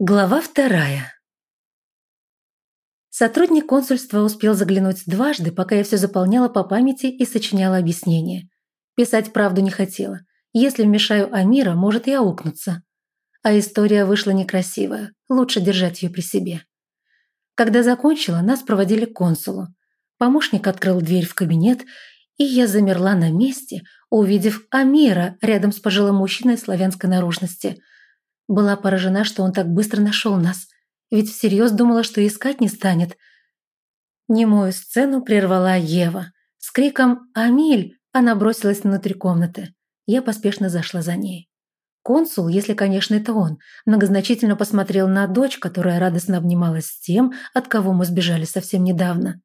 Глава вторая. Сотрудник консульства успел заглянуть дважды, пока я все заполняла по памяти и сочиняла объяснение. Писать правду не хотела. Если вмешаю Амира, может и аукнуться. А история вышла некрасивая, лучше держать ее при себе. Когда закончила, нас проводили к консулу. Помощник открыл дверь в кабинет, и я замерла на месте, увидев Амира рядом с пожилым мужчиной славянской наружности – была поражена, что он так быстро нашел нас, ведь всерьез думала, что искать не станет. Немую сцену прервала Ева. С криком «Амиль!» она бросилась внутрь комнаты. Я поспешно зашла за ней. Консул, если, конечно, это он, многозначительно посмотрел на дочь, которая радостно обнималась с тем, от кого мы сбежали совсем недавно.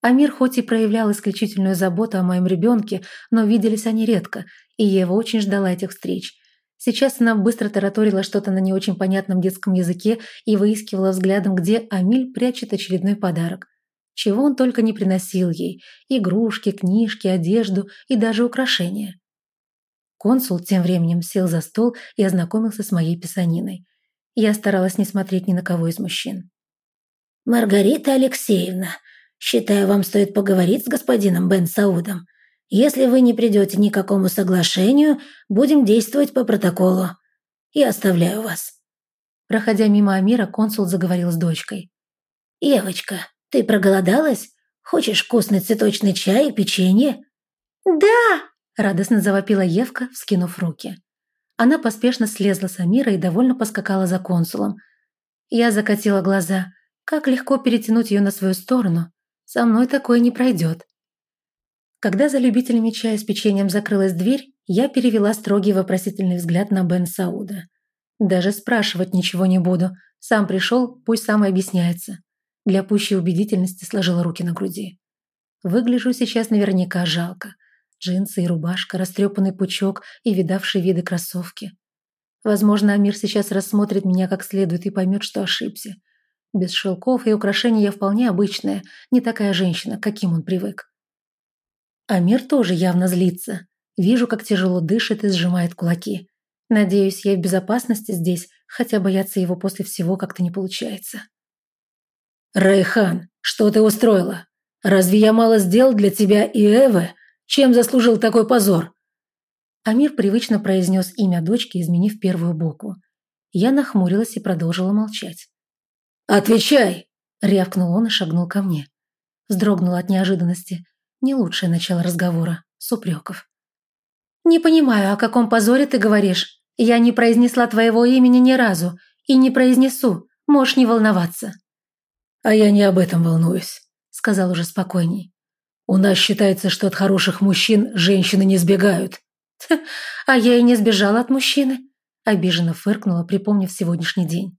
Амир хоть и проявлял исключительную заботу о моем ребенке, но виделись они редко, и Ева очень ждала этих встреч. Сейчас она быстро тараторила что-то на не очень понятном детском языке и выискивала взглядом, где Амиль прячет очередной подарок. Чего он только не приносил ей – игрушки, книжки, одежду и даже украшения. Консул тем временем сел за стол и ознакомился с моей писаниной. Я старалась не смотреть ни на кого из мужчин. «Маргарита Алексеевна, считаю, вам стоит поговорить с господином Бен Саудом. Если вы не придете ни к какому соглашению, будем действовать по протоколу. Я оставляю вас». Проходя мимо Амира, консул заговорил с дочкой. «Евочка, ты проголодалась? Хочешь вкусный цветочный чай и печенье?» «Да!» – радостно завопила Евка, вскинув руки. Она поспешно слезла с Амира и довольно поскакала за консулом. Я закатила глаза. Как легко перетянуть ее на свою сторону. Со мной такое не пройдет. Когда за любителями чая с печеньем закрылась дверь, я перевела строгий вопросительный взгляд на Бен Сауда. Даже спрашивать ничего не буду. Сам пришел, пусть сам и объясняется. Для пущей убедительности сложила руки на груди. Выгляжу сейчас наверняка жалко. Джинсы и рубашка, растрепанный пучок и видавшие виды кроссовки. Возможно, Амир сейчас рассмотрит меня как следует и поймет, что ошибся. Без шелков и украшений я вполне обычная, не такая женщина, каким он привык. Амир тоже явно злится. Вижу, как тяжело дышит и сжимает кулаки. Надеюсь, я в безопасности здесь, хотя бояться его после всего как-то не получается. «Райхан, что ты устроила? Разве я мало сделал для тебя и Эвы? Чем заслужил такой позор?» Амир привычно произнес имя дочки, изменив первую букву. Я нахмурилась и продолжила молчать. «Отвечай!» – рявкнул он и шагнул ко мне. Вздрогнула от неожиданности. Не лучшее начало разговора, с упреков. «Не понимаю, о каком позоре ты говоришь. Я не произнесла твоего имени ни разу. И не произнесу. Можешь не волноваться». «А я не об этом волнуюсь», — сказал уже спокойней. «У нас считается, что от хороших мужчин женщины не сбегают». «А я и не сбежала от мужчины», — обиженно фыркнула, припомнив сегодняшний день.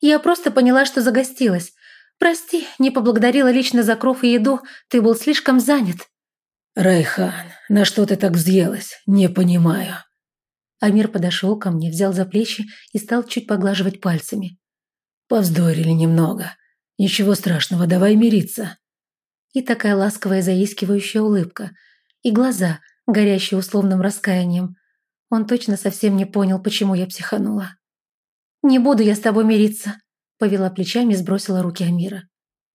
«Я просто поняла, что загостилась. «Прости, не поблагодарила лично за кров и еду, ты был слишком занят». «Райхан, на что ты так взъелась? Не понимаю». Амир подошел ко мне, взял за плечи и стал чуть поглаживать пальцами. «Повздорили немного. Ничего страшного, давай мириться». И такая ласковая заискивающая улыбка. И глаза, горящие условным раскаянием. Он точно совсем не понял, почему я психанула. «Не буду я с тобой мириться», Повела плечами и сбросила руки Амира.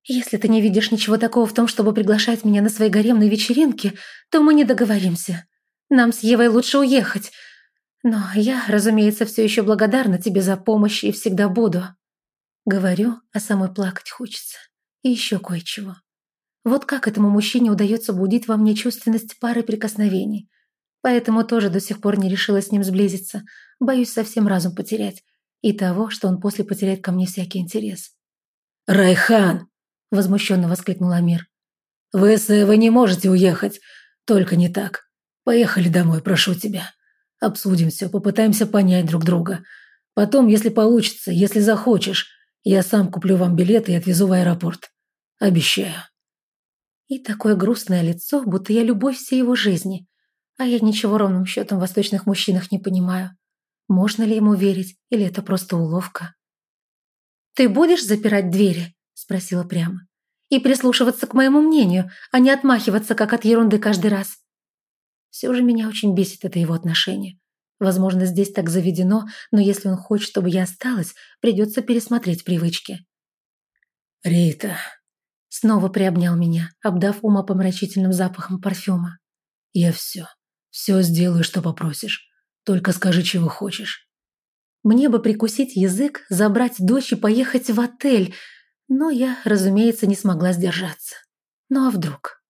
«Если ты не видишь ничего такого в том, чтобы приглашать меня на свои гаремные вечеринки, то мы не договоримся. Нам с Евой лучше уехать. Но я, разумеется, все еще благодарна тебе за помощь и всегда буду». Говорю, а самой плакать хочется. И еще кое-чего. Вот как этому мужчине удается будить во мне чувственность пары прикосновений. Поэтому тоже до сих пор не решила с ним сблизиться. Боюсь совсем разум потерять и того, что он после потеряет ко мне всякий интерес. «Райхан!» – возмущенно воскликнул Амир. «Вы с не можете уехать, только не так. Поехали домой, прошу тебя. Обсудим все, попытаемся понять друг друга. Потом, если получится, если захочешь, я сам куплю вам билеты и отвезу в аэропорт. Обещаю». И такое грустное лицо, будто я любовь всей его жизни. А я ничего ровным счетом в восточных мужчинах не понимаю. Можно ли ему верить, или это просто уловка? «Ты будешь запирать двери?» – спросила прямо. «И прислушиваться к моему мнению, а не отмахиваться, как от ерунды каждый раз». Все же меня очень бесит это его отношение. Возможно, здесь так заведено, но если он хочет, чтобы я осталась, придется пересмотреть привычки. «Рита...» Снова приобнял меня, обдав умопомрачительным запахом парфюма. «Я все, все сделаю, что попросишь. Только скажи, чего хочешь». Мне бы прикусить язык, забрать дочь и поехать в отель, но я, разумеется, не смогла сдержаться. Ну а вдруг?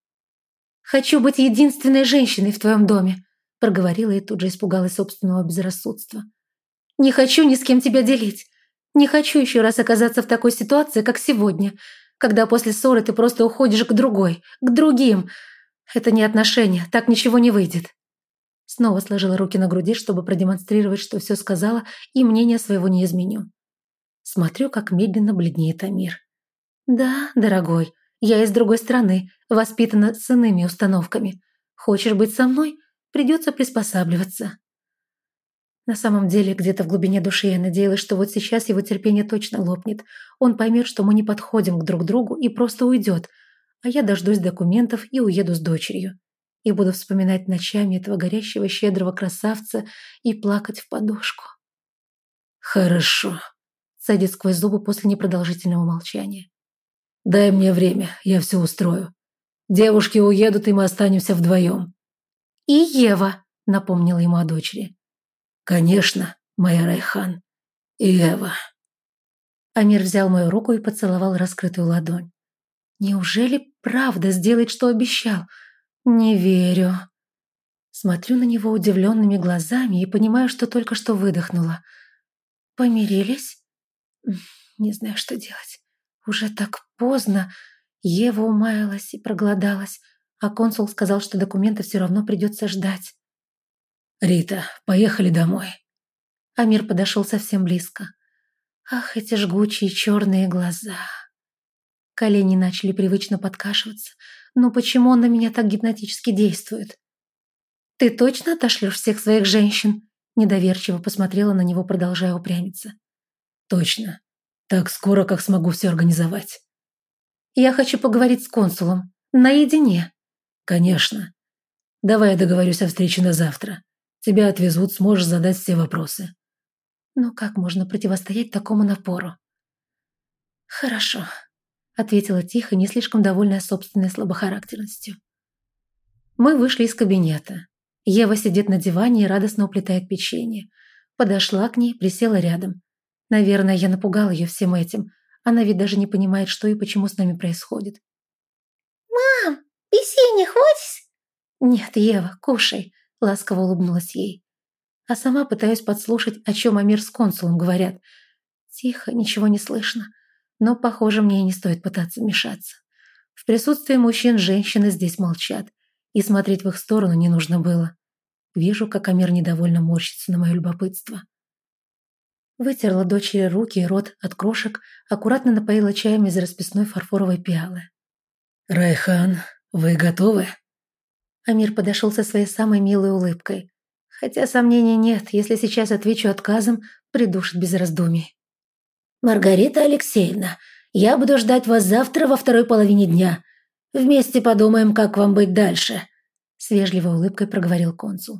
«Хочу быть единственной женщиной в твоем доме», проговорила и тут же испугалась собственного безрассудства. «Не хочу ни с кем тебя делить. Не хочу еще раз оказаться в такой ситуации, как сегодня, когда после ссоры ты просто уходишь к другой, к другим. Это не отношения, так ничего не выйдет». Снова сложила руки на груди, чтобы продемонстрировать, что все сказала и мнение своего не изменю. Смотрю, как медленно бледнеет Амир. «Да, дорогой, я из другой страны, воспитана с иными установками. Хочешь быть со мной? Придется приспосабливаться». На самом деле, где-то в глубине души я надеялась, что вот сейчас его терпение точно лопнет. Он поймет, что мы не подходим к друг другу и просто уйдет, а я дождусь документов и уеду с дочерью. И буду вспоминать ночами этого горящего щедрого красавца и плакать в подушку. «Хорошо», — садит сквозь зубы после непродолжительного молчания. «Дай мне время, я все устрою. Девушки уедут, и мы останемся вдвоем». «И Ева», — напомнила ему о дочери. «Конечно, моя Райхан. И Ева». Амир взял мою руку и поцеловал раскрытую ладонь. «Неужели правда сделает, что обещал? Не верю». Смотрю на него удивленными глазами и понимаю, что только что выдохнула. «Помирились?» «Не знаю, что делать. Уже так поздно. Ева умаялась и проголодалась, а консул сказал, что документы все равно придется ждать. «Рита, поехали домой». Амир подошел совсем близко. Ах, эти жгучие черные глаза. Колени начали привычно подкашиваться. Но почему он на меня так гипнотически действует? «Ты точно отошлешь всех своих женщин?» Недоверчиво посмотрела на него, продолжая упрямиться. «Точно. Так скоро, как смогу все организовать. Я хочу поговорить с консулом. Наедине. Конечно. Давай я договорюсь о встрече на завтра. Тебя отвезут, сможешь задать все вопросы. Но как можно противостоять такому напору? Хорошо, ответила тихо, не слишком довольная собственной слабохарактерностью. Мы вышли из кабинета. Ева сидит на диване и радостно уплетает печенье. Подошла к ней, присела рядом. Наверное, я напугала ее всем этим. Она ведь даже не понимает, что и почему с нами происходит. «Мам, печенье хочешь?» «Нет, Ева, кушай», — ласково улыбнулась ей. А сама пытаюсь подслушать, о чем Амир с консулом говорят. Тихо, ничего не слышно. Но, похоже, мне не стоит пытаться вмешаться. В присутствии мужчин женщины здесь молчат. И смотреть в их сторону не нужно было. Вижу, как Амир недовольно морщится на мое любопытство. Вытерла дочери руки и рот от крошек, аккуратно напоила чаем из расписной фарфоровой пиалы. «Райхан, вы готовы?» Амир подошел со своей самой милой улыбкой. Хотя сомнений нет, если сейчас отвечу отказом, придушит без раздумий. «Маргарита Алексеевна, я буду ждать вас завтра во второй половине дня. Вместе подумаем, как вам быть дальше», — с вежливой улыбкой проговорил консул.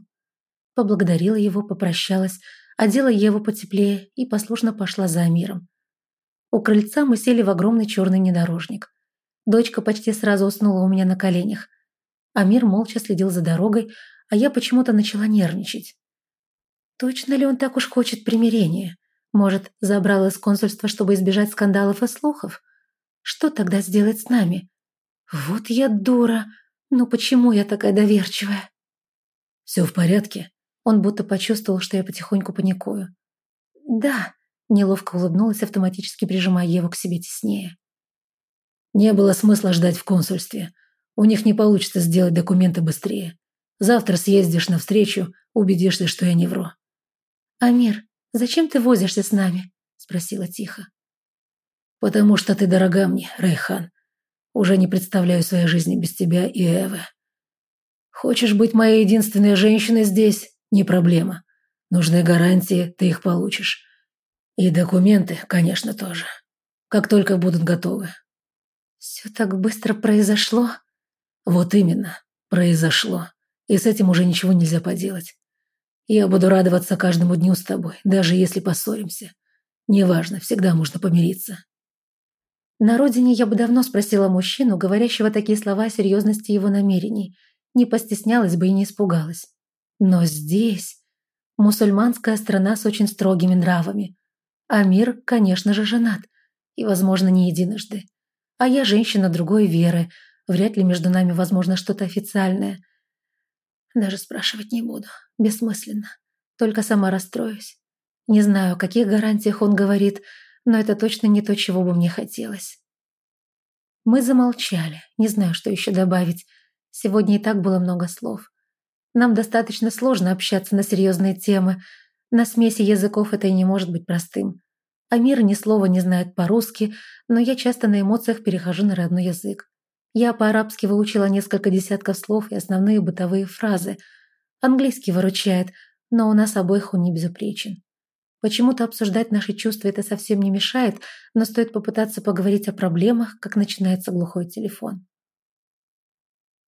Поблагодарила его, попрощалась, одела Еву потеплее и послушно пошла за Амиром. У крыльца мы сели в огромный черный внедорожник. Дочка почти сразу уснула у меня на коленях. Амир молча следил за дорогой, а я почему-то начала нервничать. Точно ли он так уж хочет примирения? Может, забрал из консульства, чтобы избежать скандалов и слухов? Что тогда сделать с нами? Вот я дура. Ну почему я такая доверчивая? «Все в порядке?» Он будто почувствовал, что я потихоньку паникую. «Да», — неловко улыбнулась, автоматически прижимая Еву к себе теснее. «Не было смысла ждать в консульстве. У них не получится сделать документы быстрее. Завтра съездишь навстречу, убедишься, что я не вру». «Амир, зачем ты возишься с нами?» — спросила тихо. «Потому что ты дорога мне, Райхан. Уже не представляю своей жизни без тебя и Эвы. Хочешь быть моей единственной женщиной здесь? Не проблема. Нужны гарантии, ты их получишь. И документы, конечно, тоже. Как только будут готовы. Все так быстро произошло? Вот именно, произошло. И с этим уже ничего нельзя поделать. Я буду радоваться каждому дню с тобой, даже если поссоримся. Неважно, всегда можно помириться. На родине я бы давно спросила мужчину, говорящего такие слова о серьезности его намерений. Не постеснялась бы и не испугалась. Но здесь... Мусульманская страна с очень строгими нравами. Амир, конечно же, женат. И, возможно, не единожды. А я женщина другой веры. Вряд ли между нами возможно что-то официальное. Даже спрашивать не буду. Бессмысленно. Только сама расстроюсь. Не знаю, о каких гарантиях он говорит, но это точно не то, чего бы мне хотелось. Мы замолчали, не знаю, что еще добавить. Сегодня и так было много слов. Нам достаточно сложно общаться на серьезные темы. На смеси языков это и не может быть простым. Амир ни слова не знает по-русски, но я часто на эмоциях перехожу на родной язык. Я по-арабски выучила несколько десятков слов и основные бытовые фразы. Английский выручает, но у нас обоих он не безупречен. Почему-то обсуждать наши чувства это совсем не мешает, но стоит попытаться поговорить о проблемах, как начинается глухой телефон.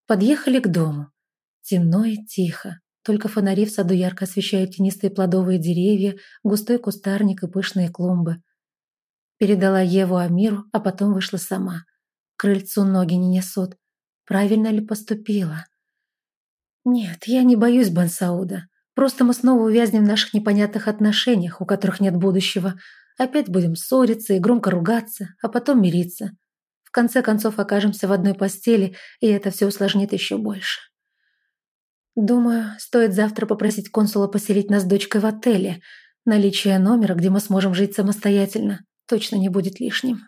Подъехали к дому. Темно и тихо. Только фонари в саду ярко освещают тенистые плодовые деревья, густой кустарник и пышные клумбы. Передала Еву Амиру, а потом вышла сама. Крыльцу ноги не несут. Правильно ли поступила? Нет, я не боюсь Бансауда. Просто мы снова увязнем в наших непонятных отношениях, у которых нет будущего. Опять будем ссориться и громко ругаться, а потом мириться. В конце концов окажемся в одной постели, и это все усложнит еще больше. Думаю, стоит завтра попросить консула поселить нас с дочкой в отеле. Наличие номера, где мы сможем жить самостоятельно, точно не будет лишним.